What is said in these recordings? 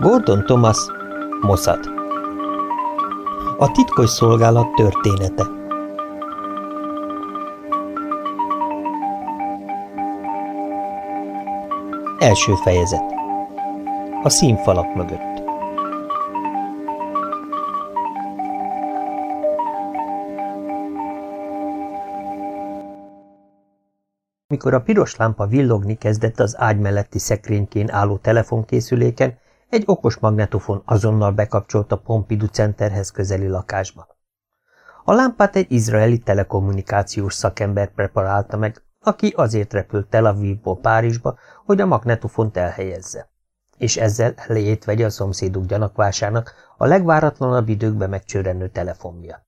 Gordon Thomas, Mossad. A titkos szolgálat története. Első fejezet. A színfalak mögött. Mikor a piros lámpa villogni kezdett az ágy melletti szekrénykén álló telefonkészüléken, egy okos magnetofon azonnal bekapcsolt a Pompidou Centerhez közeli lakásba. A lámpát egy izraeli telekommunikációs szakember preparálta meg, aki azért repült Tel Avivból Párizsba, hogy a magnetofont elhelyezze. És ezzel elejét vegye a szomszéduk gyanakvásának a legváratlanabb időkben megcsörrenő telefon miatt.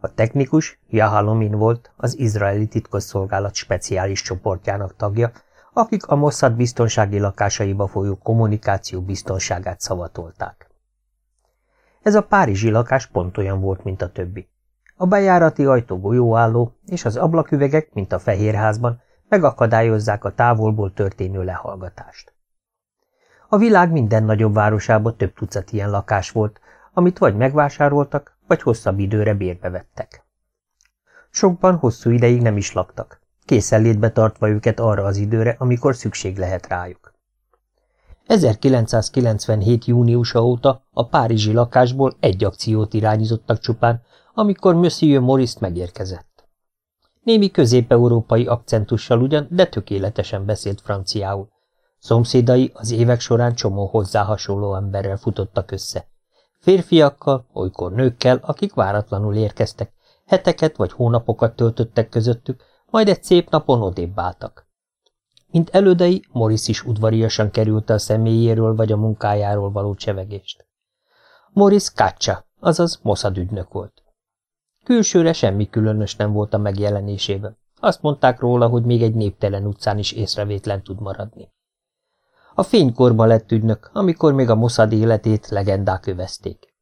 A technikus Jahalomin volt, az izraeli titkosszolgálat speciális csoportjának tagja, akik a Mossad biztonsági lakásaiba folyó kommunikáció biztonságát szavatolták. Ez a párizsi lakás pont olyan volt, mint a többi. A bejárati ajtó golyóálló, és az ablaküvegek, mint a Fehérházban, megakadályozzák a távolból történő lehallgatást. A világ minden nagyobb városában több tucat ilyen lakás volt, amit vagy megvásároltak, vagy hosszabb időre bérbe vettek. Sokban hosszú ideig nem is laktak, készenlétbe tartva őket arra az időre, amikor szükség lehet rájuk. 1997. júniusa óta a párizsi lakásból egy akciót irányítottak csupán, amikor Monsieur Maurice megérkezett. Némi közép-európai akcentussal ugyan, de tökéletesen beszélt franciául. Szomszédai az évek során csomó hozzá hasonló emberrel futottak össze. Férfiakkal, olykor nőkkel, akik váratlanul érkeztek, heteket vagy hónapokat töltöttek közöttük, majd egy szép napon odébb álltak. Mint elődei, Morris is udvariasan kerülte a személyéről vagy a munkájáról való csevegést. Morris Kacsa, azaz Mossad ügynök volt. Külsőre semmi különös nem volt a megjelenésében. Azt mondták róla, hogy még egy néptelen utcán is észrevétlen tud maradni. A fénykorba lett ügynök, amikor még a Mossad életét legendák övezték.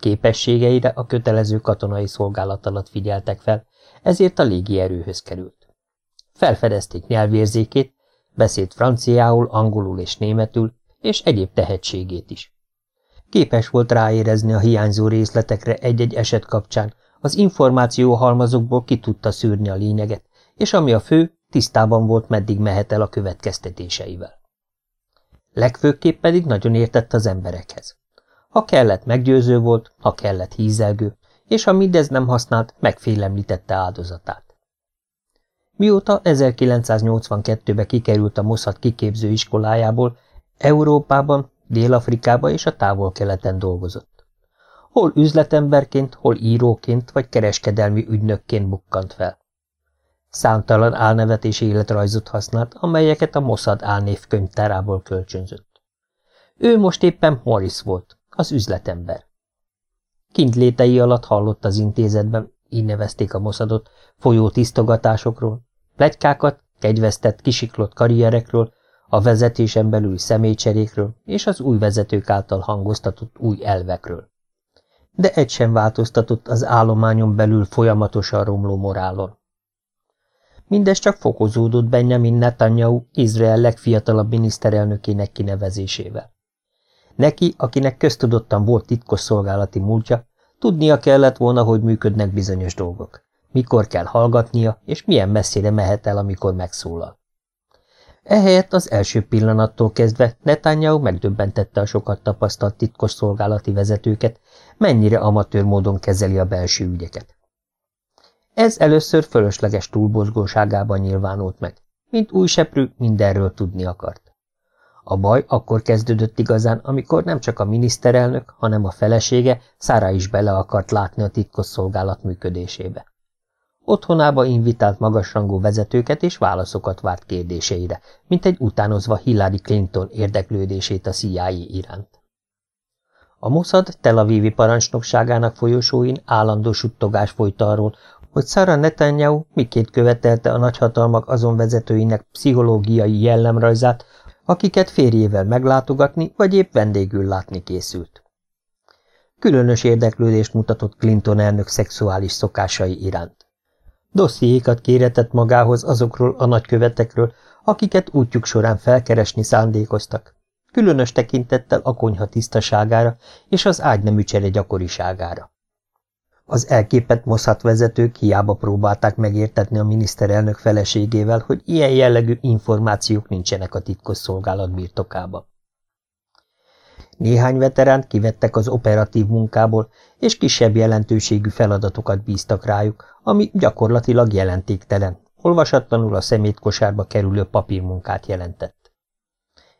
Képességeire a kötelező katonai szolgálat alatt figyeltek fel, ezért a légierőhöz került. Felfedezték nyelvérzékét, beszélt franciául, angolul és németül, és egyéb tehetségét is. Képes volt ráérezni a hiányzó részletekre egy-egy eset kapcsán, az információhalmazokból ki tudta szűrni a lényeget, és ami a fő, tisztában volt, meddig mehet el a következtetéseivel. Legfőképp pedig nagyon értett az emberekhez. Ha kellett, meggyőző volt, ha kellett, hízelgő, és ha mindez nem használt, megfélemlítette áldozatát. Mióta 1982-be kikerült a Mossad kiképző iskolájából, Európában, Dél-Afrikában és a távol-keleten dolgozott. Hol üzletemberként, hol íróként vagy kereskedelmi ügynökként bukkant fel. Számtalan álnevet és életrajzot használt, amelyeket a Mossad álnév könyvtárából kölcsönzött. Ő most éppen Morris volt, az üzletember. Kint létei alatt hallott az intézetben, így nevezték a Mossadot, folyó tisztogatásokról, plegykákat, kegyvesztett, kisiklott karrierekről, a vezetésen belüli személycserékről és az új vezetők által hangoztatott új elvekről. De egy sem változtatott az állományon belül folyamatosan romló morálon. Mindez csak fokozódott Benjamin Netanyahu, Izrael legfiatalabb miniszterelnökének kinevezésével. Neki, akinek köztudottan volt titkos szolgálati múltja, tudnia kellett volna, hogy működnek bizonyos dolgok. Mikor kell hallgatnia, és milyen messzire mehet el, amikor megszólal. Ehelyett az első pillanattól kezdve Netanyahu megdöbbentette a sokat tapasztalt titkos szolgálati vezetőket, mennyire amatőr módon kezeli a belső ügyeket. Ez először fölösleges túlbozgóságában nyilvánult meg, mint új seprő mindenről tudni akart. A baj akkor kezdődött igazán, amikor nem csak a miniszterelnök, hanem a felesége Szára is bele akart látni a titkosszolgálat működésébe. Otthonába invitált magasrangú vezetőket és válaszokat várt kérdéseire, mint egy utánozva Hillary Clinton érdeklődését a CIA iránt. A Mossad Tel Avivi parancsnokságának folyosóin állandó suttogás folyt arról, hogy Sara Netanyahu miként követelte a nagyhatalmak azon vezetőinek pszichológiai jellemrajzát, akiket férjével meglátogatni, vagy épp vendégül látni készült. Különös érdeklődést mutatott Clinton elnök szexuális szokásai iránt. Dossziékat kéretett magához azokról a nagykövetekről, akiket útjuk során felkeresni szándékoztak. különös tekintettel a konyha tisztaságára és az ágynemű csere gyakoriságára. Az elképett Mossad vezetők hiába próbálták megértetni a miniszterelnök feleségével, hogy ilyen jellegű információk nincsenek a titkos szolgálat birtokában. Néhány veteránt kivettek az operatív munkából, és kisebb jelentőségű feladatokat bíztak rájuk, ami gyakorlatilag jelentéktelen, olvasatlanul a szemétkosárba kerülő papírmunkát jelentett.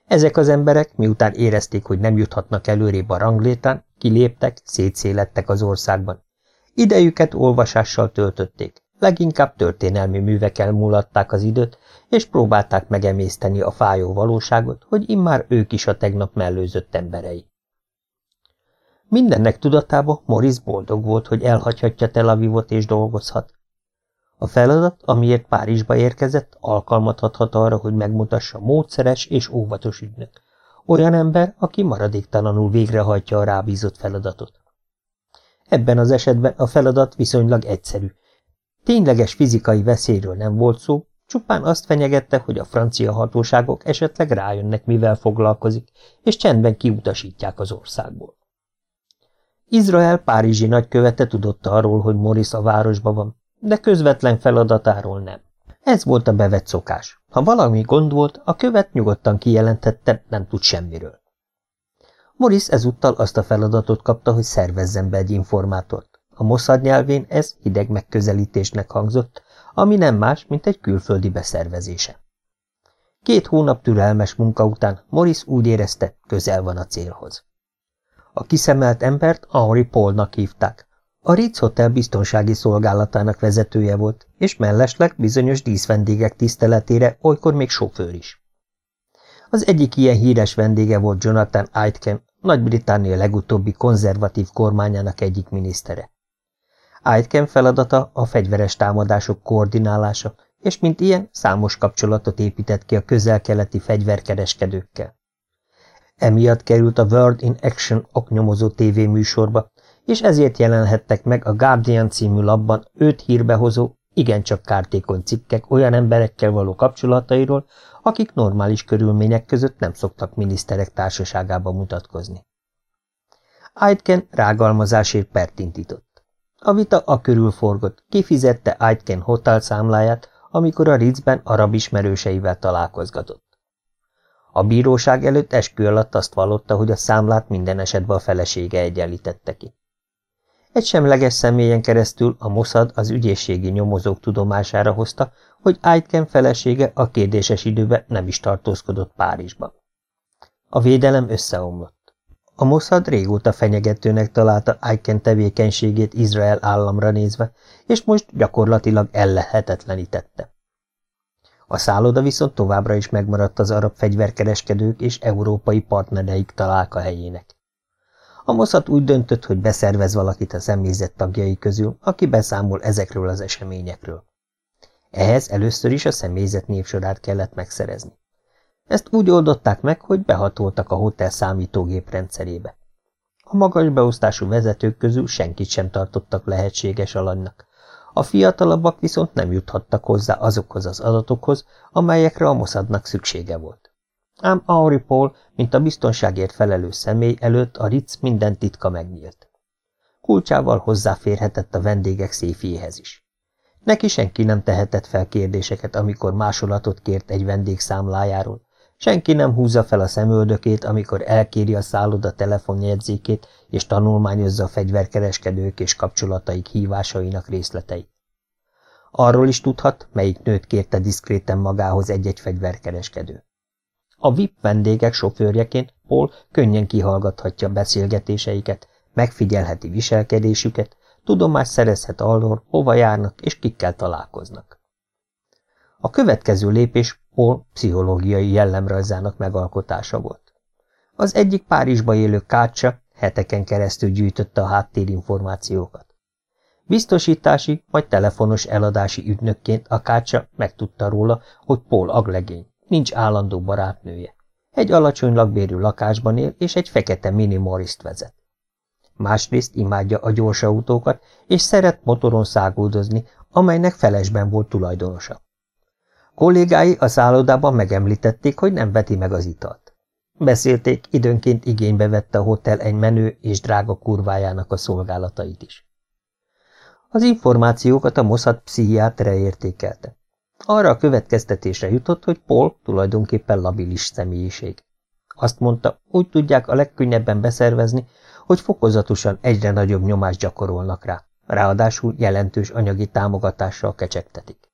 Ezek az emberek, miután érezték, hogy nem juthatnak előrébb a ranglétán, kiléptek, szétszélettek az országban. Idejüket olvasással töltötték, leginkább történelmi művekkel múlatták az időt, és próbálták megemészteni a fájó valóságot, hogy immár ők is a tegnap mellőzött emberei. Mindennek tudatába Morris boldog volt, hogy elhagyhatja Tel Avivot és dolgozhat. A feladat, amiért Párizsba érkezett, alkalmat adhat arra, hogy megmutassa módszeres és óvatos ügynök. Olyan ember, aki maradéktalanul végrehajtja a rábízott feladatot. Ebben az esetben a feladat viszonylag egyszerű. Tényleges fizikai veszélyről nem volt szó, csupán azt fenyegette, hogy a francia hatóságok esetleg rájönnek, mivel foglalkozik, és csendben kiutasítják az országból. Izrael párizsi nagykövete tudott arról, hogy Morris a városban van, de közvetlen feladatáról nem. Ez volt a bevett szokás. Ha valami gond volt, a követ nyugodtan kijelentette, nem tud semmiről. Morris ezúttal azt a feladatot kapta, hogy szervezzen be egy informátort. A Mossad nyelvén ez hideg megközelítésnek hangzott, ami nem más, mint egy külföldi beszervezése. Két hónap türelmes munka után Morris úgy érezte, közel van a célhoz. A kiszemelt embert Henri Paulnak hívták. A Ritz Hotel biztonsági szolgálatának vezetője volt, és mellesleg bizonyos díszvendégek tiszteletére olykor még sofőr is. Az egyik ilyen híres vendége volt Jonathan Aitken, Nagy-Britannia legutóbbi konzervatív kormányának egyik minisztere. Aitken feladata a fegyveres támadások koordinálása, és mint ilyen számos kapcsolatot épített ki a közel-keleti fegyverkereskedőkkel. Emiatt került a World in Action oknyomozó tévéműsorba, és ezért jelenhettek meg a Guardian című labban őt hírbehozó, igencsak kártékony cikkek olyan emberekkel való kapcsolatairól, akik normális körülmények között nem szoktak miniszterek társaságába mutatkozni. Aitken rágalmazásért pert indított. A vita a körül forgott, kifizette Aitken hotel számláját, amikor a Ritzben arab ismerőseivel találkozgatott. A bíróság előtt eskü alatt azt vallotta, hogy a számlát minden esetben a felesége egyenlítette ki. Egy semleges személyen keresztül a Mossad az ügyészségi nyomozók tudomására hozta, hogy Aitken felesége a kérdéses időben nem is tartózkodott Párizsban. A védelem összeomlott. A Mossad régóta fenyegetőnek találta Aitken tevékenységét Izrael államra nézve, és most gyakorlatilag ellehetetlenítette. A szálloda viszont továbbra is megmaradt az arab fegyverkereskedők és európai partnereik találka helyének. A Mossad úgy döntött, hogy beszervez valakit a személyzet tagjai közül, aki beszámol ezekről az eseményekről. Ehhez először is a személyzet névsorát kellett megszerezni. Ezt úgy oldották meg, hogy behatoltak a hotel számítógép rendszerébe. A magas beosztású vezetők közül senkit sem tartottak lehetséges alanynak. A fiatalabbak viszont nem juthattak hozzá azokhoz az adatokhoz, amelyekre a Mossadnak szüksége volt. Ám Henri Paul, mint a biztonságért felelős személy előtt a Ritz minden titka megnyílt. Kulcsával hozzáférhetett a vendégek széfjéhez is. Neki senki nem tehetett fel kérdéseket, amikor másolatot kért egy vendég számlájáról, senki nem húzza fel a szemöldökét, amikor elkéri a szálloda telefonjegyzékét és tanulmányozza a fegyverkereskedők és kapcsolataik hívásainak részleteit. Arról is tudhat, melyik nőt kérte diszkréten magához egy-egy fegyverkereskedő. A VIP vendégek sofőrjeként Paul könnyen kihallgathatja beszélgetéseiket, megfigyelheti viselkedésüket, tudomást szerezhet arról, hova járnak és kikkel találkoznak. A következő lépés Paul pszichológiai jellemrajzának megalkotása volt. Az egyik Párizsba élő kácsa heteken keresztül gyűjtötte a háttérinformációkat. Biztosítási vagy telefonos eladási ügynökként a kácsa megtudta róla, hogy Paul aglegény, nincs állandó barátnője. Egy alacsony lakbérű lakásban él, és egy fekete mini Morris-t vezet. Másrészt imádja a gyors autókat, és szeret motoron száguldozni, amelynek felesben volt tulajdonosa. Kollégái a szállodában megemlítették, hogy nem veti meg az italt. Beszélték, időnként igénybe vette a hotel egy menő és drága kurvájának a szolgálatait is. Az információkat a Mossad pszichiátere értékelte. Arra a következtetésre jutott, hogy Paul tulajdonképpen labilis személyiség. Azt mondta, úgy tudják a legkönnyebben beszervezni, hogy fokozatosan egyre nagyobb nyomást gyakorolnak rá, ráadásul jelentős anyagi támogatással kecsegtetik.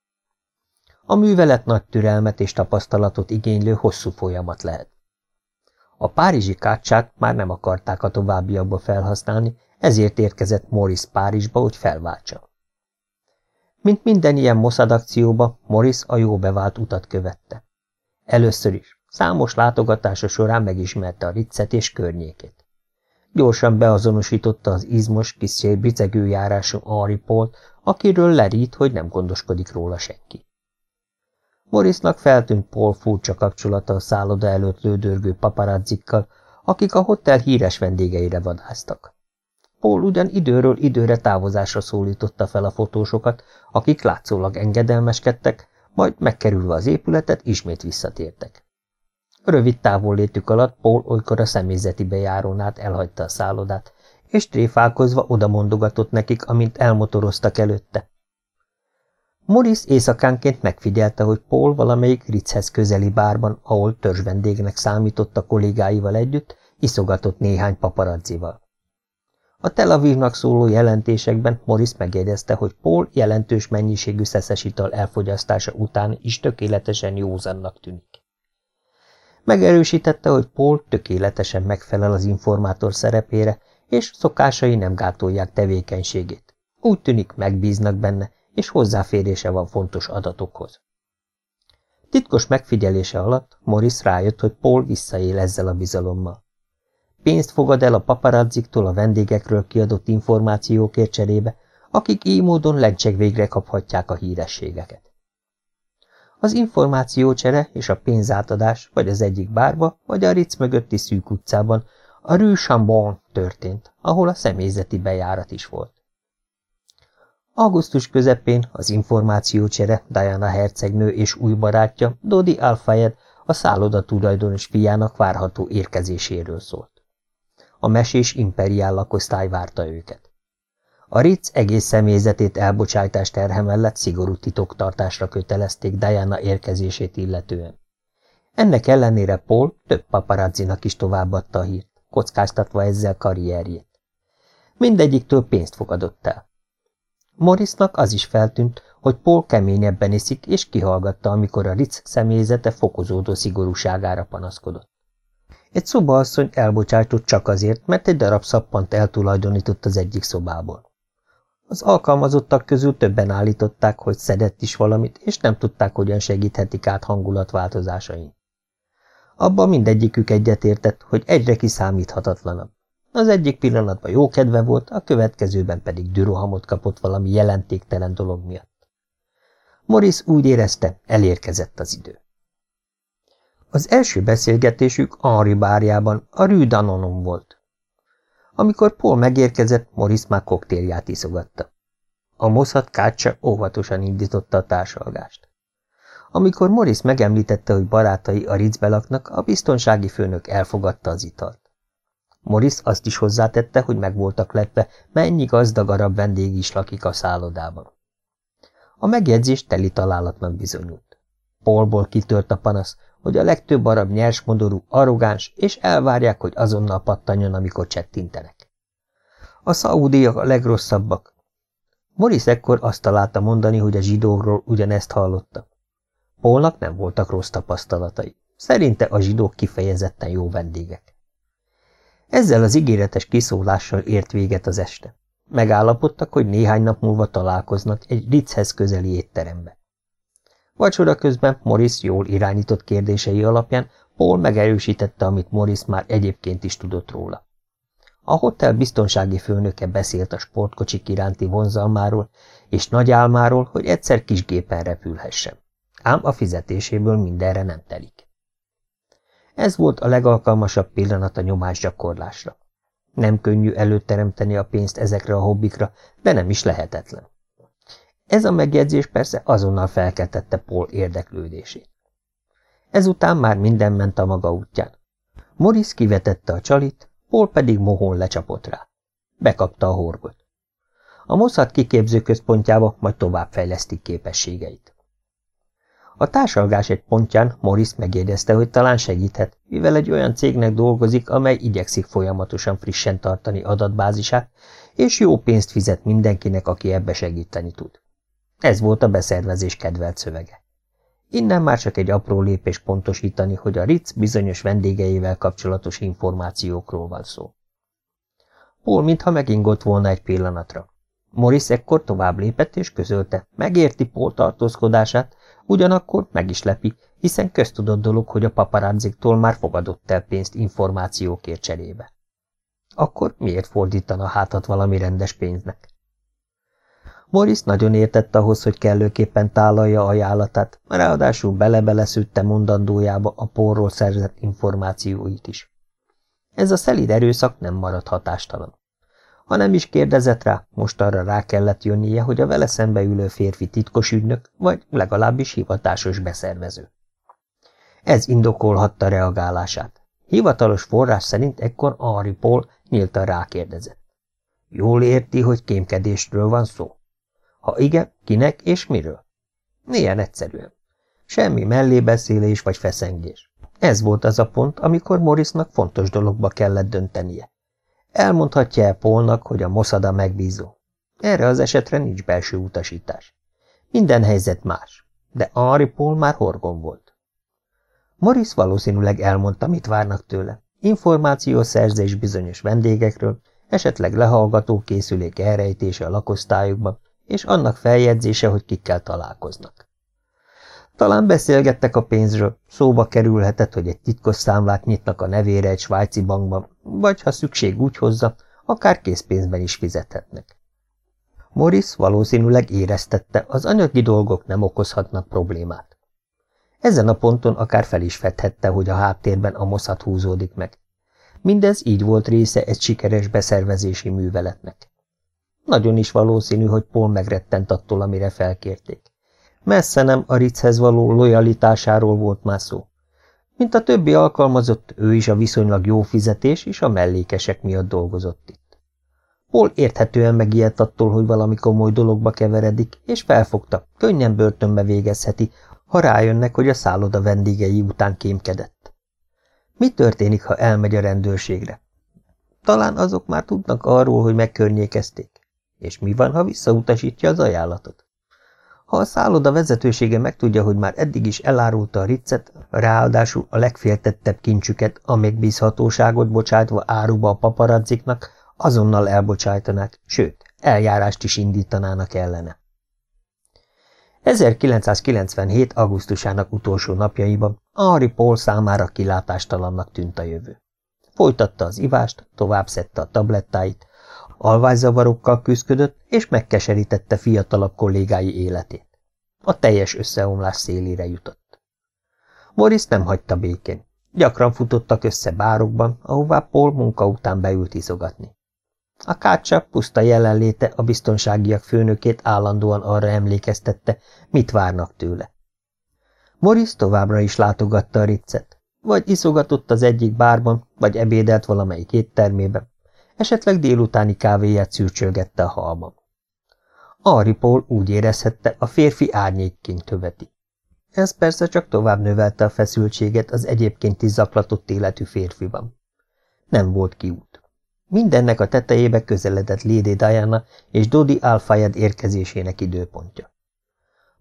A művelet nagy türelmet és tapasztalatot igénylő hosszú folyamat lehet. A párizsi kácsát már nem akarták a továbbiakba felhasználni, ezért érkezett Morris Párizsba, hogy felváltsa. Mint minden ilyen Mossad akcióba, Morris a jó bevált utat követte. Először is, számos látogatása során megismerte a Ritzet és környékét. Gyorsan beazonosította az izmos, kis bicegő járású Henri Paul, akiről lerít, hogy nem gondoskodik róla senki. Morrisnak feltűnt Paul furcsa kapcsolata a szálloda előtt lődörgő paparazzikkal, akik a hotel híres vendégeire vadáztak. Paul ugyan időről időre távozásra szólította fel a fotósokat, akik látszólag engedelmeskedtek, majd megkerülve az épületet ismét visszatértek. Rövid távollétük alatt Paul olykor a személyzeti bejárón át elhagyta a szállodát, és tréfálkozva odamondogatott nekik, amint elmotoroztak előtte. Morris éjszakánként megfigyelte, hogy Paul valamelyik Ritzhez közeli bárban, ahol törzsvendégnek számított a kollégáival együtt, iszogatott néhány paparazzival. A Tel Avivnak szóló jelentésekben Morris megjegyezte, hogy Paul jelentős mennyiségű szeszes ital elfogyasztása után is tökéletesen józannak tűnik. Megerősítette, hogy Paul tökéletesen megfelel az informátor szerepére, és szokásai nem gátolják tevékenységét. Úgy tűnik, megbíznak benne, és hozzáférése van fontos adatokhoz. Titkos megfigyelése alatt Morris rájött, hogy Paul visszaél ezzel a bizalommal. Pénzt fogad el a paparazziktól a vendégekről kiadott információkért cserébe, akik így módon lencseg végre kaphatják a hírességeket. Az információcsere és a pénzátadás vagy az egyik bárba, vagy a Ritz mögötti szűk utcában, a Rue Chambon történt, ahol a személyzeti bejárat is volt. Augusztus közepén az információcsere Diana hercegnő és új barátja, Dodi Alfayed, a szálloda tulajdonos fiának várható érkezéséről szólt. A mesés imperiál lakosztály várta őket. A Ritz egész személyzetét elbocsájtás terhe mellett szigorú titoktartásra kötelezték Diana érkezését illetően. Ennek ellenére Paul több paparazzinak is továbbadta a hírt, kockáztatva ezzel karrierjét. Mindegyiktől pénzt fogadott el. Morrisnak az is feltűnt, hogy Paul keményebben iszik, és kihallgatta, amikor a Ritz személyzete fokozódó szigorúságára panaszkodott. Egy szobaasszony elbocsájtott csak azért, mert egy darab szappant eltulajdonított az egyik szobából. Az alkalmazottak közül többen állították, hogy szedett is valamit, és nem tudták, hogyan segíthetik át hangulatváltozásain. Abban mindegyikük egyetértett, hogy egyre kiszámíthatatlanabb. Az egyik pillanatban jó kedve volt, a következőben pedig dürohamot kapott valami jelentéktelen dolog miatt. Morris úgy érezte, elérkezett az idő. Az első beszélgetésük Henri bárjában, a Rue Danonon volt. Amikor Paul megérkezett, Morris már koktélját iszogatta. A Mossad kácsa óvatosan indította a társalgást. Amikor Morris megemlítette, hogy barátai a Ritzbe laknak, a biztonsági főnök elfogadta az italt. Morris azt is hozzátette, hogy meg voltak lepve, mennyi gazdag arab vendég is lakik a szállodában. A megjegyzés teli találatnak bizonyult. Paulból kitört a panasz, hogy a legtöbb arab nyersmodorú, arrogáns, és elvárják, hogy azonnal pattanjon, amikor csettintenek. A szaúdiak a legrosszabbak. Morris ekkor azt találta mondani, hogy a zsidókról ugyanezt hallotta. Paulnak nem voltak rossz tapasztalatai. Szerinte a zsidók kifejezetten jó vendégek. Ezzel az ígéretes kiszólással ért véget az este. Megállapodtak, hogy néhány nap múlva találkoznak egy Ritzhez közeli étterembe. Vacsora közben Morris jól irányított kérdései alapján Paul megerősítette, amit Morris már egyébként is tudott róla. A hotel biztonsági főnöke beszélt a sportkocsik iránti vonzalmáról, és nagy álmáról, hogy egyszer kis gépen repülhessen. Ám a fizetéséből mindenre nem telik. Ez volt a legalkalmasabb pillanat a nyomásgyakorlásra. Nem könnyű előteremteni a pénzt ezekre a hobbikra, de nem is lehetetlen. Ez a megjegyzés persze azonnal felkeltette Paul érdeklődését. Ezután már minden ment a maga útján. Morris kivetette a csalit, Paul pedig mohón lecsapott rá. Bekapta a horgot. A Mossad kiképző központjába majd továbbfejlesztik képességeit. A társalgás egy pontján Morris megjegyezte, hogy talán segíthet, mivel egy olyan cégnek dolgozik, amely igyekszik folyamatosan frissen tartani adatbázisát, és jó pénzt fizet mindenkinek, aki ebbe segíteni tud. Ez volt a beszervezés kedvelt szövege. Innen már csak egy apró lépés pontosítani, hogy a Ritz bizonyos vendégeivel kapcsolatos információkról van szó. Paul mintha megingott volna egy pillanatra. Morris ekkor tovább lépett és közölte, megérti Paul tartózkodását, ugyanakkor meg is lepi, hiszen köztudott dolog, hogy a paparazziktól már fogadott el pénzt információkért cserébe. Akkor miért fordítana hátat valami rendes pénznek? Morris nagyon értett ahhoz, hogy kellőképpen tálalja ajánlatát, ráadásul bele-bele szütte mondandójába a porról szerzett információit is. Ez a szelid erőszak nem maradt hatástalan. Ha nem is kérdezett rá, most arra rá kellett jönnie, hogy a vele szembe ülő férfi titkos ügynök, vagy legalábbis hivatásos beszervező. Ez indokolhatta reagálását. Hivatalos forrás szerint ekkor Henri Paul nyíltan rákérdezett. Jól érti, hogy kémkedésről van szó? Ha igen, kinek és miről? Milyen egyszerűen. Semmi mellébeszélés vagy feszengés. Ez volt az a pont, amikor Morrisnak fontos dologba kellett döntenie. Elmondhatja-e Polnak, hogy a Mossada megbízó? Erre az esetre nincs belső utasítás. Minden helyzet más, de Henri Paul már horgon volt. Morris valószínűleg elmondta, mit várnak tőle. Információszerzés bizonyos vendégekről, esetleg lehallgató készülék elrejtése a lakosztályukban, és annak feljegyzése, hogy kikkel találkoznak. Talán beszélgettek a pénzről, szóba kerülhetett, hogy egy titkos számlát nyitnak a nevére egy svájci bankban, vagy ha szükség úgy hozza, akár készpénzben is fizethetnek. Morris valószínűleg éreztette, az anyagi dolgok nem okozhatnak problémát. Ezen a ponton akár fel is fedhette, hogy a háttérben a moszat húzódik meg. Mindez így volt része egy sikeres beszervezési műveletnek. Nagyon is valószínű, hogy Paul megrettent attól, amire felkérték. Messze nem a Ritzhez való lojalitásáról volt már szó. Mint a többi alkalmazott, ő is a viszonylag jó fizetés és a mellékesek miatt dolgozott itt. Paul érthetően megijedt attól, hogy valami komoly dologba keveredik, és felfogta, könnyen börtönbe végezheti, ha rájönnek, hogy a szálloda vendégei után kémkedett. Mi történik, ha elmegy a rendőrségre? Talán azok már tudnak arról, hogy megkörnyékezték. És mi van, ha visszautasítja az ajánlatot? Ha a szálloda vezetősége megtudja, hogy már eddig is elárulta a riccet, ráadásul a legféltettebb kincsüket, a megbízhatóságot bocsátva áruba a paparazziknak, azonnal elbocsájtanák, sőt, eljárást is indítanának ellene. 1997. augusztusának utolsó napjaiban Henri Paul számára kilátástalannak tűnt a jövő. Folytatta az ivást, tovább szedte a tablettáit, alvászavarokkal küzdött, és megkeserítette fiatalabb kollégái életét. A teljes összeomlás szélére jutott. Morris nem hagyta békén. Gyakran futottak össze bárokban, ahová Paul munka után beült izogatni. A kácsa puszta jelenléte a biztonságiak főnökét állandóan arra emlékeztette, mit várnak tőle. Morris továbbra is látogatta a riccet, vagy iszogatott az egyik bárban, vagy ebédelt valamelyik éttermében, esetleg délutáni kávéját szürcsölgette a halban. Ari Paul úgy érezhette, a férfi árnyékként töveti. Ez persze csak tovább növelte a feszültséget az egyébként is zaklatott életű férfiban. Nem volt kiút. Mindennek a tetejébe közeledett Lady Diana és Dodi Alfayed érkezésének időpontja.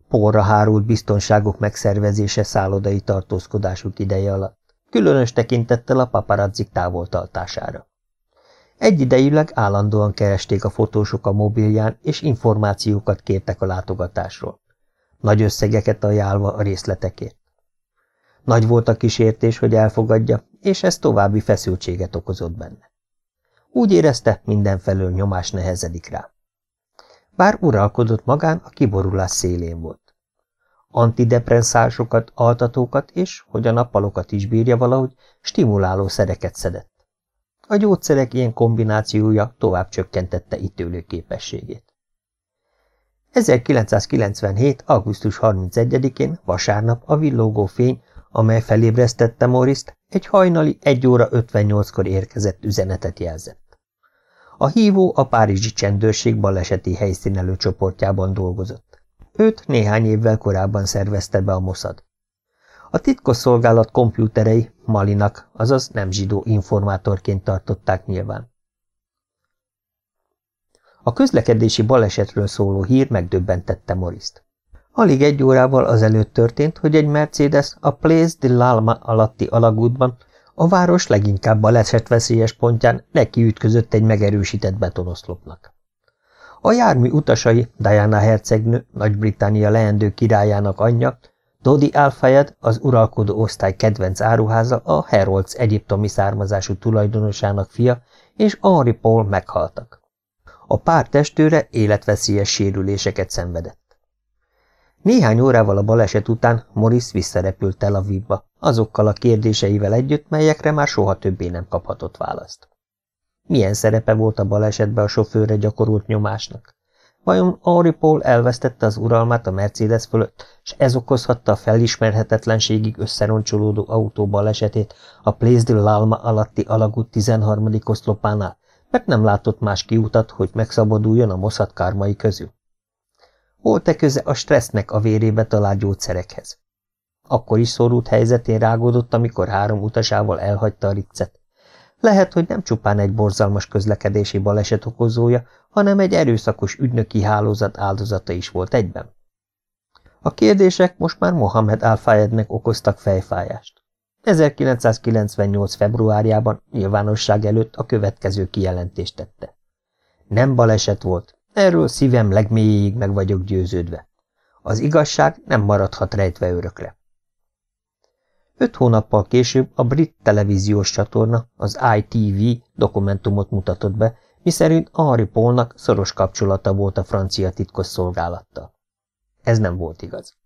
Porra hárult biztonságok megszervezése szállodai tartózkodásuk ideje alatt, különös tekintettel a paparazzik távoltartására. Egyidejűleg állandóan keresték a fotósok a mobilján, és információkat kértek a látogatásról. Nagy összegeket ajánlva a részletekért. Nagy volt a kísértés, hogy elfogadja, és ez további feszültséget okozott benne. Úgy érezte, mindenfelől nyomás nehezedik rá. Bár uralkodott magán, a kiborulás szélén volt. Antidepresszásokat, altatókat és, hogy a nappalokat is bírja valahogy, stimuláló szereket szedett. A gyógyszerek ilyen kombinációja tovább csökkentette ítélő képességét. 1997. augusztus 31-én, vasárnap a villogó fény, amely felébresztette Moriszt, egy hajnali 1 óra 58-kor érkezett üzenetet jelzett. A hívó a Párizsi Csendőrség baleseti helyszínelő csoportjában dolgozott. Őt néhány évvel korábban szervezte be a Mossad. A titkosszolgálat kompjúterei Malinak, azaz nem zsidó informátorként tartották nyilván. A közlekedési balesetről szóló hír megdöbbentette Moriszt. Alig egy órával azelőtt történt, hogy egy Mercedes a Place de l'Alma alatti alagútban, a város leginkább balesetveszélyes pontján nekiütközött egy megerősített betonoszlopnak. A jármű utasai Diana hercegnő, Nagy-Britannia leendő királyának anyja, Dodi Alfayed, az uralkodó osztály kedvenc áruháza, a Herolds egyiptomi származású tulajdonosának fia, és Henri Paul meghaltak. A pár testőre életveszélyes sérüléseket szenvedett. Néhány órával a baleset után Morris visszarepült Tel Avivba, azokkal a kérdéseivel együtt, melyekre már soha többé nem kaphatott választ. Milyen szerepe volt a balesetben a sofőrre gyakorolt nyomásnak? Vajon Henri Paul elvesztette az uralmát a Mercedes fölött, és ez okozhatta a felismerhetetlenségig összeroncsolódó autó balesetét a Place de l'Alma alatti alagút 13. oszlopánál, mert nem látott más kiutat, hogy megszabaduljon a moszat kármai közül. Volt-e köze a stressznek a vérébe talált gyógyszerekhez? Akkor is szorult helyzetén rágódott, amikor három utasával elhagyta a riccet. Lehet, hogy nem csupán egy borzalmas közlekedési baleset okozója, hanem egy erőszakos ügynöki hálózat áldozata is volt egyben. A kérdések most már Mohamed Al-Fayednek okoztak fejfájást. 1998. februárjában nyilvánosság előtt a következő kijelentést tette. Nem baleset volt, erről szívem legmélyéig meg vagyok győződve. Az igazság nem maradhat rejtve örökre. Öt hónappal később a brit televíziós csatorna, az ITV dokumentumot mutatott be, miszerint Henri Paulnak szoros kapcsolata volt a francia titkos szolgálattal. Ez nem volt igaz.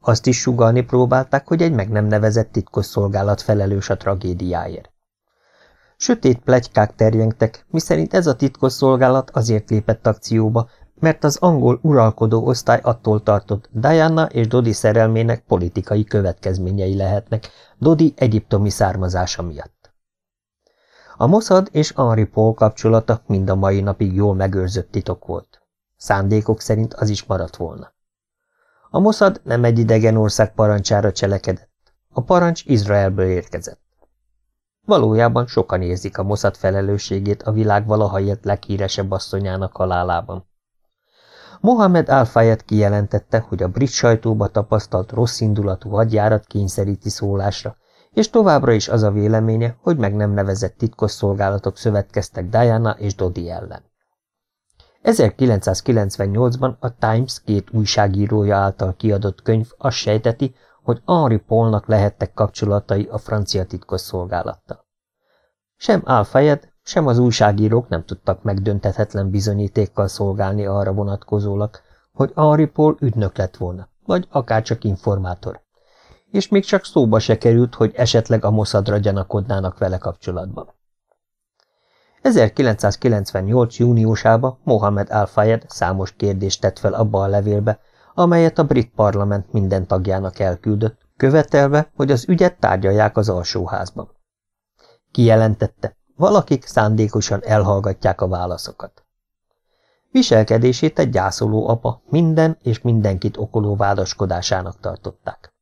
Azt is sugalni próbálták, hogy egy meg nem nevezett titkos szolgálat felelős a tragédiáért. Sötét plegykák terjengtek, miszerint ez a titkos szolgálat azért lépett akcióba, mert az angol uralkodó osztály attól tartott, Diana és Dodi szerelmének politikai következményei lehetnek, Dodi egyiptomi származása miatt. A Mossad és Henri Paul kapcsolata mind a mai napig jól megőrzött titok volt. Szándékok szerint az is maradt volna. A Mossad nem egy idegen ország parancsára cselekedett. A parancs Izraelből érkezett. Valójában sokan érzik a Mossad felelősségét a világ valaha élt leghíresebb asszonyának halálában. Mohamed Al-Fayed kijelentette, hogy a brit sajtóba tapasztalt rosszindulatú hadjárat kényszeríti szólásra, és továbbra is az a véleménye, hogy meg nem nevezett titkosszolgálatok szövetkeztek Diana és Dodi ellen. 1998-ban a Times két újságírója által kiadott könyv azt sejteti, hogy Henri Paulnak lehettek kapcsolatai a francia titkosszolgálattal. Sem Alfayed, sem az újságírók nem tudtak megdöntethetetlen bizonyítékkal szolgálni arra vonatkozólag, hogy Henri Paul ügynök lett volna, vagy akárcsak informátor. És még csak szóba se került, hogy esetleg a Mossadra gyanakodnának vele kapcsolatban. 1998. júniusában Mohamed Al-Fayed számos kérdést tett fel abba a levélbe, amelyet a brit parlament minden tagjának elküldött, követelve, hogy az ügyet tárgyalják az alsóházban. Kijelentette, valakik szándékosan elhallgatják a válaszokat. Viselkedését egy gyászoló apa minden és mindenkit okoló vádaskodásának tartották.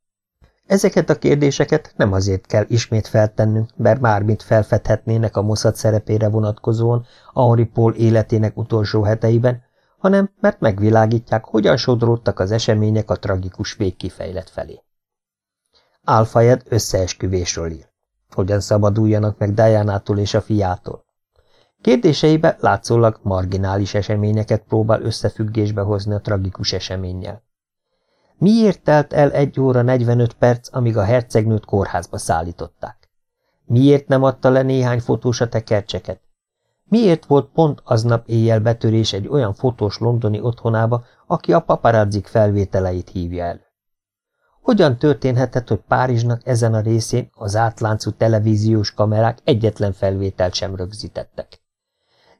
Ezeket a kérdéseket nem azért kell ismét feltennünk, mert mármint felfedhetnének a Mossad szerepére vonatkozóan Henri Paul életének utolsó heteiben, hanem mert megvilágítják, hogyan sodródtak az események a tragikus végkifejlet felé. Alfayed összeesküvésről ír. Hogyan szabaduljanak meg Dianától és a fiától? Kérdéseibe látszólag marginális eseményeket próbál összefüggésbe hozni a tragikus eseménnyel. Miért telt el egy óra 45 perc, amíg a hercegnőt kórházba szállították? Miért nem adta le néhány fotós a tekercseket? Miért volt pont aznap éjjel betörés egy olyan fotós londoni otthonába, aki a paparazzik felvételeit hívja elő? Hogyan történhetett, hogy Párizsnak ezen a részén az átláncú televíziós kamerák egyetlen felvételt sem rögzítettek?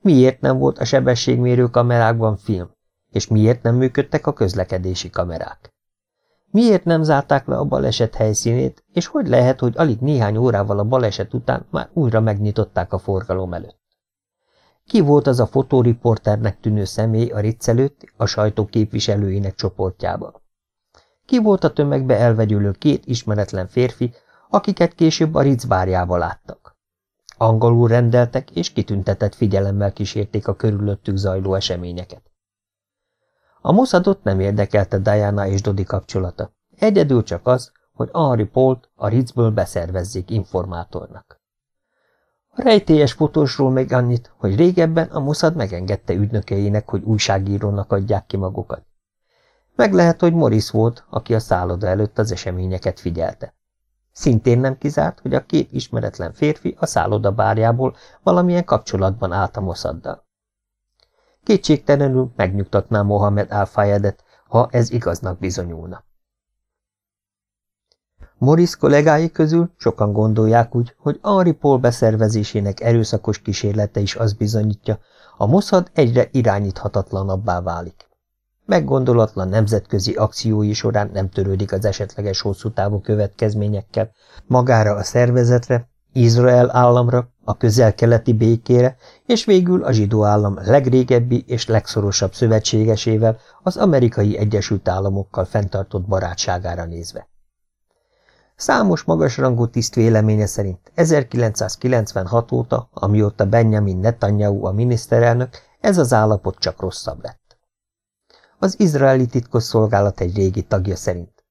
Miért nem volt a sebességmérő kamerákban film, és miért nem működtek a közlekedési kamerák? Miért nem zárták le a baleset helyszínét, és hogy lehet, hogy alig néhány órával a baleset után már újra megnyitották a forgalom előtt? Ki volt az a fotóriporternek tűnő személy a Ritz előtt a sajtó képviselőinek csoportjában? Ki volt a tömegbe elvegyülő két ismeretlen férfi, akiket később a Ritz bárjába láttak? Angolul rendeltek és kitüntetett figyelemmel kísérték a körülöttük zajló eseményeket. A Mossadot nem érdekelte Diana és Dodi kapcsolata. Egyedül csak az, hogy Henri Polt a Ritzből beszervezzék informátornak. A rejtélyes fotósról még annyit, hogy régebben a Mossad megengedte ügynökeinek, hogy újságírónak adják ki magukat. Meg lehet, hogy Morris volt, aki a szálloda előtt az eseményeket figyelte. Szintén nem kizárt, hogy a két ismeretlen férfi a szálloda bárjából valamilyen kapcsolatban állt a Mossaddal. Kétségtelenül megnyugtatná Mohamed Al-Fayedet, ha ez igaznak bizonyulna. Morris kollégái közül sokan gondolják úgy, hogy Henri Paul beszervezésének erőszakos kísérlete is az bizonyítja, a Mossad egyre irányíthatatlanabbá válik. Meggondolatlan nemzetközi akciói során nem törődik az esetleges hosszú távú következményekkel, magára a szervezetre, Izrael államra, a közel-keleti békére, és végül a zsidó állam legrégebbi és legszorosabb szövetségesével, az amerikai Egyesült Államokkal fenntartott barátságára nézve. Számos magasrangú tiszt véleménye szerint 1996 óta, amióta Benjamin Netanyahu a miniszterelnök, ez az állapot csak rosszabb lett. Az izraeli titkosszolgálat egy régi tagja szerint.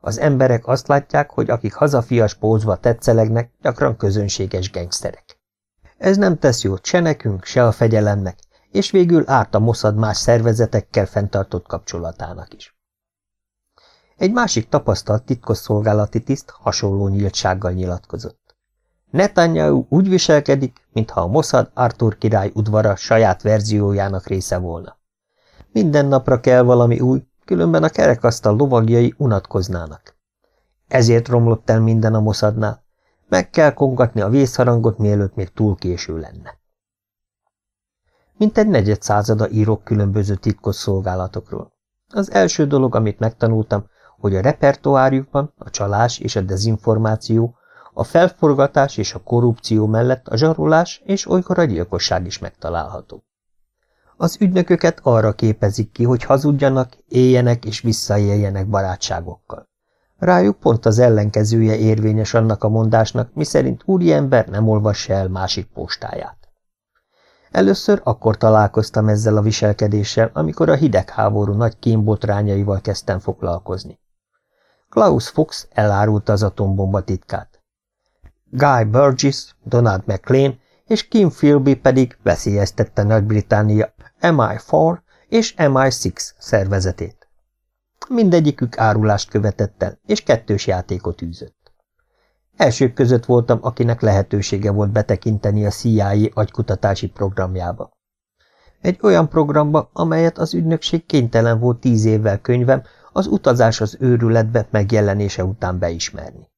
Az emberek azt látják, hogy akik hazafias pózva tetszelegnek, gyakran közönséges gengszterek. Ez nem tesz jót se nekünk, se a fegyelemnek, és végül árt a Mossad más szervezetekkel fenntartott kapcsolatának is. Egy másik tapasztalt titkosszolgálati tiszt hasonló nyíltsággal nyilatkozott. Netanyahu úgy viselkedik, mintha a Mossad Arthur király udvara saját verziójának része volna. Minden napra kell valami új, különben a kerekasztal lovagjai unatkoznának. Ezért romlott el minden a Mossadnál. Meg kell kongatni a vészharangot, mielőtt még túl késő lenne. Mint egy negyed százada írok különböző titkos szolgálatokról. Az első dolog, amit megtanultam, hogy a repertoárjukban a csalás és a dezinformáció, a felforgatás és a korrupció mellett a zsarolás és olykor a gyilkosság is megtalálható. Az ügynököket arra képezik ki, hogy hazudjanak, éljenek és visszaéljenek barátságokkal. Rájuk pont az ellenkezője érvényes annak a mondásnak, miszerint úriember nem olvassa el másik postáját. Először akkor találkoztam ezzel a viselkedéssel, amikor a hidegháború nagy kémbotrányaival kezdtem foglalkozni. Klaus Fuchs elárulta az atombomba titkát. Guy Burgess, Donald McLean és Kim Philby pedig veszélyeztette Nagy-Britannia MI4 és MI6 szervezetét. Mindegyikük árulást követett el, és kettős játékot űzött. Elsők között voltam, akinek lehetősége volt betekinteni a CIA agykutatási programjába. Egy olyan programba, amelyet az ügynökség kénytelen volt tíz évvel könyvem, az utazás az őrületbe megjelenése után beismerni.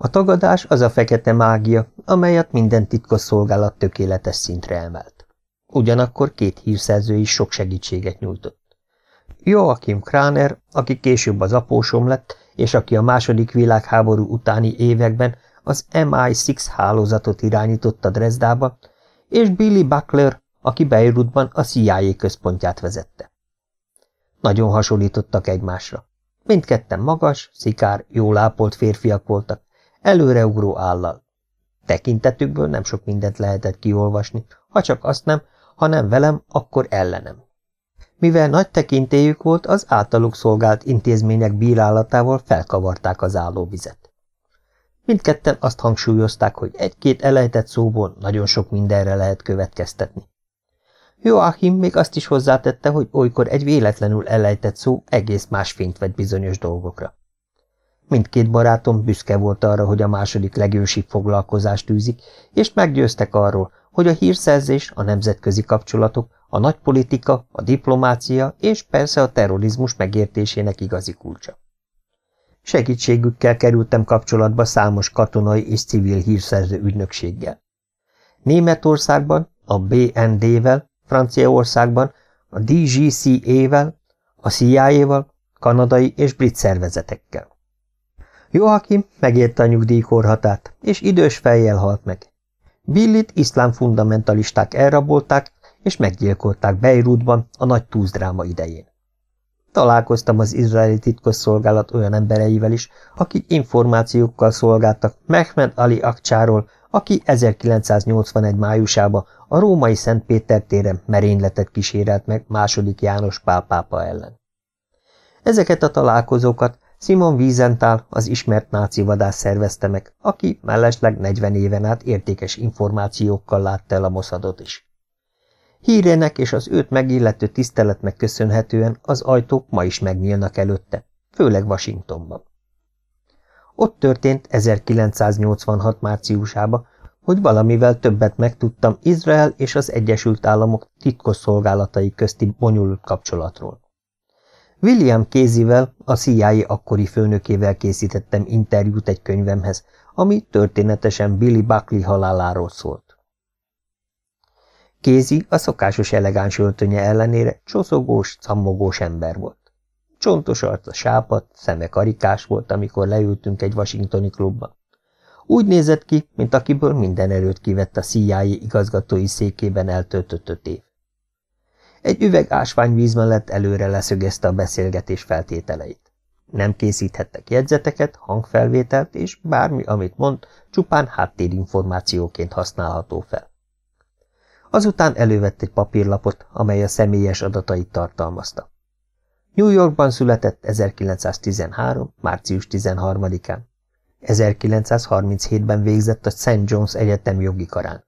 A tagadás az a fekete mágia, amelyet minden titkos szolgálat tökéletes szintre emelt. Ugyanakkor két hírszerző is sok segítséget nyújtott. Joachim Kraner, aki később az apósom lett, és aki a második világháború utáni években az MI6 hálózatot irányította Dresdába, és Billy Buckler, aki Beirutban a CIA központját vezette. Nagyon hasonlítottak egymásra. Mindketten magas, szikár, jól ápolt férfiak voltak, előreugró állal. Tekintetükből nem sok mindent lehetett kiolvasni, ha csak azt nem, ha nem velem, akkor ellenem. Mivel nagy tekintélyük volt, az általuk szolgált intézmények bírálatával felkavarták az állóvizet. Mindketten azt hangsúlyozták, hogy egy-két elejtett szóból nagyon sok mindenre lehet következtetni. Joachim még azt is hozzátette, hogy olykor egy véletlenül elejtett szó egész más fényt vett bizonyos dolgokra. Mindkét barátom büszke volt arra, hogy a második legősibb foglalkozást űzik, és meggyőztek arról, hogy a hírszerzés, a nemzetközi kapcsolatok, a nagypolitika, a diplomácia és persze a terrorizmus megértésének igazi kulcsa. Segítségükkel kerültem kapcsolatba számos katonai és civil hírszerző ügynökséggel. Németországban a BND-vel, Franciaországban a DGCA-vel, a CIA-val, kanadai és brit szervezetekkel. Joachim megérte a nyugdíjkorhatát, és idős fejjel halt meg. Billit iszlám fundamentalisták elrabolták, és meggyilkolták Beirutban a nagy túzdráma idején. Találkoztam az izraeli titkosszolgálat olyan embereivel is, akik információkkal szolgáltak Mehmed Ali Akcsáról, aki 1981 májusában a római Szentpéter téren merényletet kísérelt meg második János Pál pápa ellen. Ezeket a találkozókat Simon Wiesenthal, az ismert náci vadász szervezte meg, aki mellesleg 40 éven át értékes információkkal látta el a moszadot is. Hírének és az őt megillető tiszteletnek köszönhetően az ajtók ma is megnyílnak előtte, főleg Washingtonban. Ott történt 1986 márciusában, hogy valamivel többet megtudtam Izrael és az Egyesült Államok titkos szolgálatai közti bonyolult kapcsolatról. William Kézivel, a CIA akkori főnökével készítettem interjút egy könyvemhez, ami történetesen Billy Buckley haláláról szólt. Kézi a szokásos elegáns öltönye ellenére csoszogós, cammogós ember volt. Csontos arca sápat, szeme karikás volt, amikor leültünk egy washingtoni klubba. Úgy nézett ki, mint akiből minden erőt kivett a CIA igazgatói székében eltöltött öt év. Egy üveg ásványvíz mellett előre leszögezte a beszélgetés feltételeit. Nem készíthettek jegyzeteket, hangfelvételt, és bármi, amit mond, csupán háttérinformációként használható fel. Azután elővett egy papírlapot, amely a személyes adatait tartalmazta. New Yorkban született 1913. március 13-án. 1937-ben végzett a St. John's Egyetem jogi karán.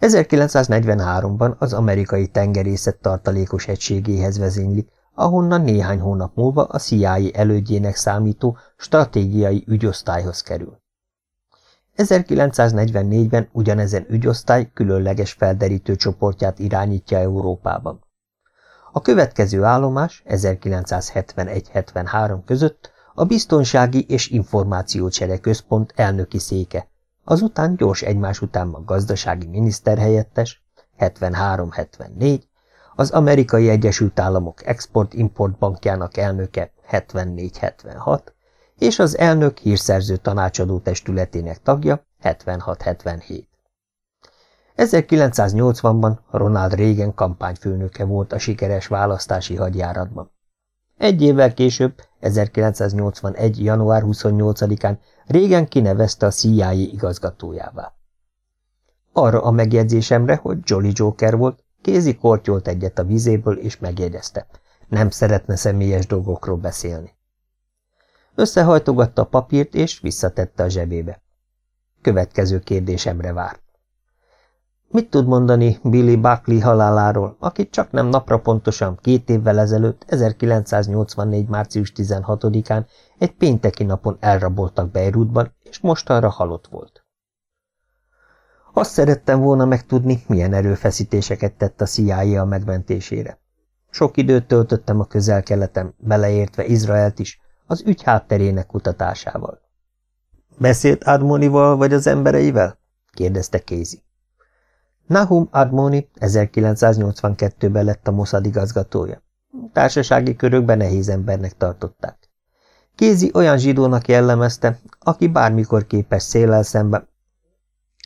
1943-ban az amerikai tengerészet tartalékos egységéhez vezénylik, ahonnan néhány hónap múlva a CIA elődjének számító stratégiai ügyosztályhoz kerül. 1944-ben ugyanezen ügyosztály különleges felderítő csoportját irányítja Európában. A következő állomás 1971-73 között a Biztonsági és Információcsere Központ elnöki széke, azután gyors egymás után a gazdasági miniszterhelyettes 73-74, az Amerikai Egyesült Államok Export-Import bankjának elnöke 74-76, és az elnök hírszerző tanácsadó testületének tagja 76-77. 1980-ban Ronald Reagan kampányfőnöke volt a sikeres választási hadjáratban. Egy évvel később, 1981. január 28-án Reagan kinevezte a CIA igazgatójává. Arra a megjegyzésemre, hogy Jolly Joker volt, Kézi kortyolt egyet a vizéből, és megjegyezte. Nem szeretne személyes dolgokról beszélni. Összehajtogatta a papírt, és visszatette a zsebébe. Következő kérdésemre várt. Mit tud mondani Billy Buckley haláláról, akit csak nem napra pontosan két évvel ezelőtt, 1984. március 16-án egy pénteki napon elraboltak Beirutban, és mostanra halott volt. Azt szerettem volna megtudni, milyen erőfeszítéseket tett a CIA a megmentésére. Sok időt töltöttem a közel-keleten, beleértve Izraelt is, az ügy hátterének kutatásával. Beszélt Admonival vagy az embereivel? kérdezte Kézi. Nahum Admoni 1982-ben lett a Mossad igazgatója. Társasági körökben nehéz embernek tartották. Kézi olyan zsidónak jellemezte, aki bármikor képes széllel szembe.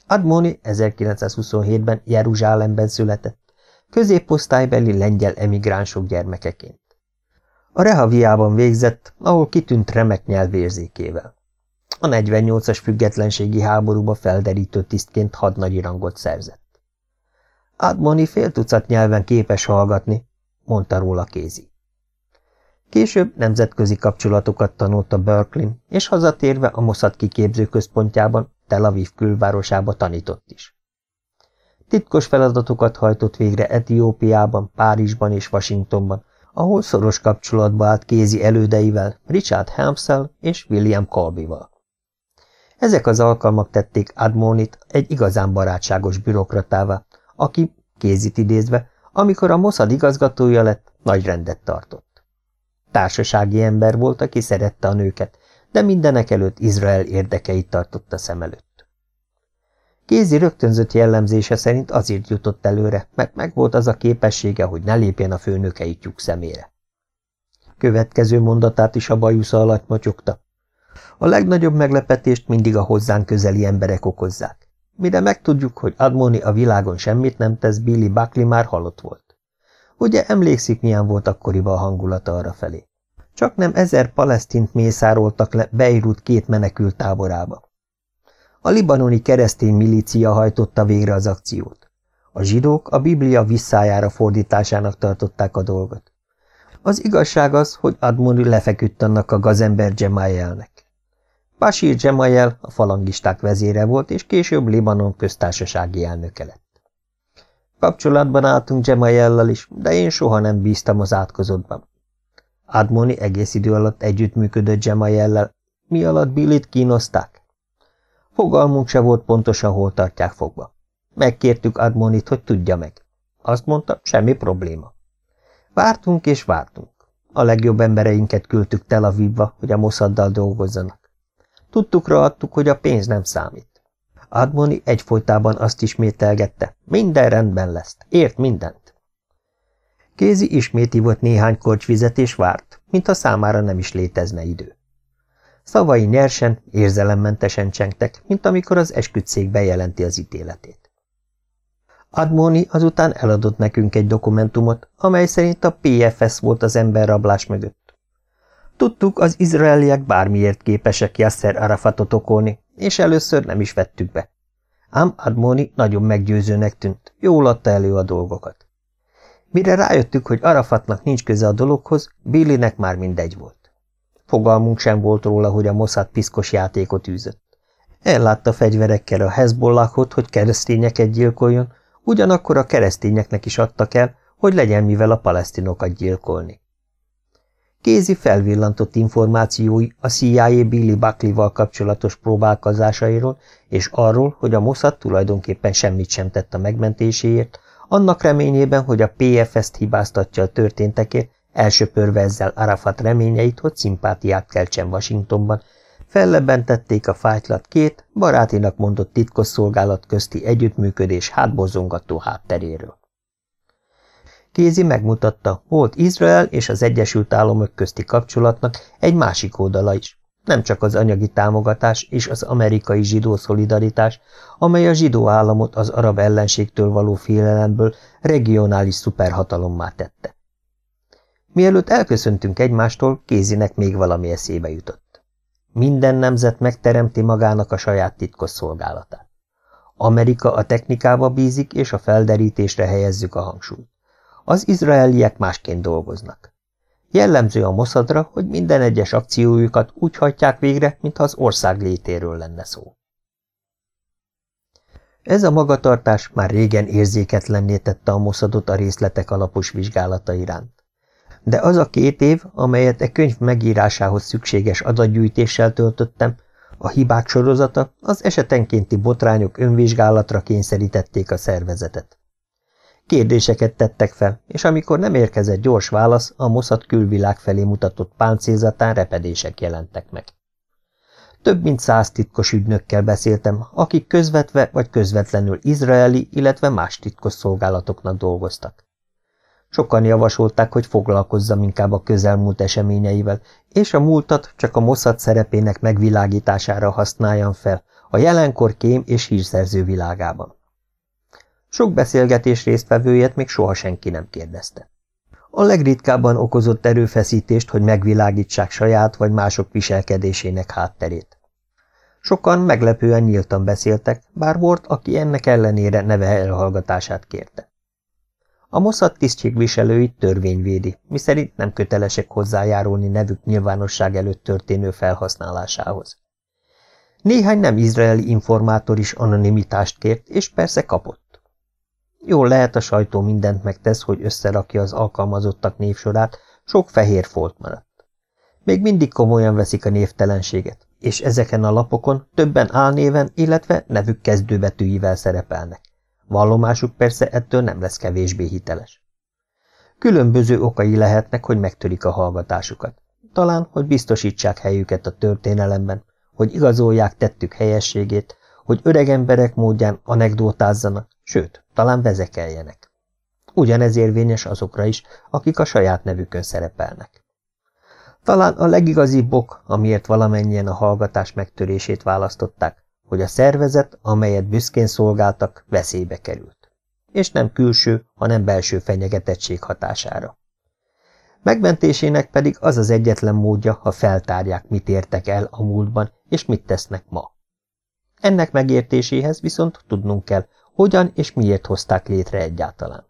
Admoni 1927-ben Jeruzsálemben született, középosztálybeli lengyel emigránsok gyermekeként. A Rehaviában végzett, ahol kitűnt remek nyelvérzékével. A 48-as függetlenségi háborúba felderítő tisztként hadnagyi rangot szerzett. Admoni fél tucat nyelven képes hallgatni, mondta róla Kézi. Később nemzetközi kapcsolatokat tanult a berkeley és hazatérve a Mossad kiképző központjában, Tel Aviv külvárosába tanított is. Titkos feladatokat hajtott végre Etiópiában, Párizsban és Washingtonban, ahol szoros kapcsolatba állt kézi elődeivel, Richard Helmsel és William Colbyval. Ezek az alkalmak tették Admonit egy igazán barátságos bürokratává, aki, kézit idézve, amikor a Mossad igazgatója lett, nagy rendet tartott. Társasági ember volt, aki szerette a nőket, de mindenek előtt Izrael érdekeit tartotta szem előtt. Kézi rögtönzött jellemzése szerint azért jutott előre, mert megvolt az a képessége, hogy ne lépjen a főnökei tyúk szemére. Következő mondatát is a bajusza alatt motyogta. A legnagyobb meglepetést mindig a hozzánk közeli emberek okozzák. Mire megtudjuk, hogy Admoni a világon semmit nem tesz, Billy Buckley már halott volt. Ugye emlékszik, milyen volt akkoriban a hangulata arra felé? Csak nem ezer palesztint mészároltak le Beirut két menekült táborába. A libanoni keresztény milícia hajtotta végre az akciót. A zsidók a Biblia visszájára fordításának tartották a dolgot. Az igazság az, hogy Admoni lefeküdt annak a gazember Gemayelnek. Bashir Gemayel a falangisták vezére volt, és később Libanon köztársasági elnöke lett. Kapcsolatban álltunk Gemayellal is, de én soha nem bíztam az átkozottban. Admoni egész idő alatt együttműködött Gemayellel, mi alatt Billit kínozták. Fogalmunk se volt pontosan, hol tartják fogva. Megkértük Admonit, hogy tudja meg. Azt mondta, semmi probléma. Vártunk és vártunk. A legjobb embereinket küldtük Tel Avivba, hogy a Mossaddal dolgozzanak. Tudtukra adtuk, hogy a pénz nem számít. Admoni egyfolytában azt ismételgette, minden rendben lesz, ért mindent. Kézi ismét ivott néhány korcs vizet és várt, mintha számára nem is létezne idő. Szavai nyersen, érzelemmentesen csengtek, mint amikor az esküdszék bejelenti az ítéletét. Admoni azután eladott nekünk egy dokumentumot, amely szerint a PFS volt az emberrablás mögött. Tudtuk, az izraeliek bármiért képesek Yasser Arafatot okolni, és először nem is vettük be. Ám Admoni nagyon meggyőzőnek tűnt, jól adta elő a dolgokat. Mire rájöttük, hogy Arafatnak nincs köze a dologhoz, Billynek már mindegy volt. Fogalmunk sem volt róla, hogy a Mossad piszkos játékot űzött. Ellátta fegyverekkel a Hezbollahot, hogy keresztényeket gyilkoljon, ugyanakkor a keresztényeknek is adtak el, hogy legyen mivel a palesztinokat gyilkolni. Kézi felvillantott információi a CIA Billy Buckley-val kapcsolatos próbálkozásairól, és arról, hogy a Mossad tulajdonképpen semmit sem tett a megmentéséért, annak reményében, hogy a PFS-t hibáztatja a történtekért, elsöpörve ezzel Arafat reményeit, hogy szimpátiát keltsen Washingtonban, fellebbentették a fájtlat két, barátinak mondott titkosszolgálat közti együttműködés hátborzongató hátteréről. Kézi megmutatta, volt Izrael és az Egyesült Államok közti kapcsolatnak egy másik oldala is, nem csak az anyagi támogatás és az amerikai zsidó szolidaritás, amely a zsidó államot az arab ellenségtől való félelemből regionális szuperhatalommá tette. Mielőtt elköszöntünk egymástól, Kézinek még valami eszébe jutott. Minden nemzet megteremti magának a saját titkos szolgálatát. Amerika a technikába bízik, és a felderítésre helyezzük a hangsúlyt. Az izraeliek másként dolgoznak. Jellemző a Mossadra, hogy minden egyes akciójukat úgy hajtják végre, mintha az ország létéről lenne szó. Ez a magatartás már régen érzéketlenné tette a Mossadot a részletek alapos vizsgálata iránt de az a két év, amelyet e könyv megírásához szükséges adatgyűjtéssel töltöttem, a hibák sorozata, az esetenkénti botrányok önvizsgálatra kényszerítették a szervezetet. Kérdéseket tettek fel, és amikor nem érkezett gyors válasz, a Mossad külvilág felé mutatott páncélzatán repedések jelentek meg. Több mint száz titkos ügynökkel beszéltem, akik közvetve vagy közvetlenül izraeli, illetve más titkos szolgálatoknak dolgoztak. Sokan javasolták, hogy foglalkozzam inkább a közelmúlt eseményeivel, és a múltat csak a Mossad szerepének megvilágítására használjam fel, a jelenkor kém és hírszerző világában. Sok beszélgetés résztvevőjét még soha senki nem kérdezte. A legritkábban okozott erőfeszítést, hogy megvilágítsák saját vagy mások viselkedésének hátterét. Sokan meglepően nyíltan beszéltek, bár volt, aki ennek ellenére neve elhallgatását kérte. A Mossad tisztségviselőit törvény védi, miszerint nem kötelesek hozzájárulni nevük nyilvánosság előtt történő felhasználásához. Néhány nem izraeli informátor is anonimitást kért, és persze kapott. Jól lehet a sajtó mindent megtesz, hogy összerakja az alkalmazottak névsorát, sok fehér folt maradt. Még mindig komolyan veszik a névtelenséget, és ezeken a lapokon többen álnéven, illetve nevük kezdőbetűivel szerepelnek. Vallomásuk persze ettől nem lesz kevésbé hiteles. Különböző okai lehetnek, hogy megtörik a hallgatásukat. Talán, hogy biztosítsák helyüket a történelemben, hogy igazolják tettük helyességét, hogy öreg emberek módján anekdótázzanak, sőt, talán vezekeljenek. Ugyanez érvényes azokra is, akik a saját nevükön szerepelnek. Talán a legigazibb ok, amiért valamennyien a hallgatás megtörését választották, hogy a szervezet, amelyet büszkén szolgáltak, veszélybe került. És nem külső, hanem belső fenyegetettség hatására. Megmentésének pedig az az egyetlen módja, ha feltárják, mit értek el a múltban, és mit tesznek ma. Ennek megértéséhez viszont tudnunk kell, hogyan és miért hozták létre egyáltalán.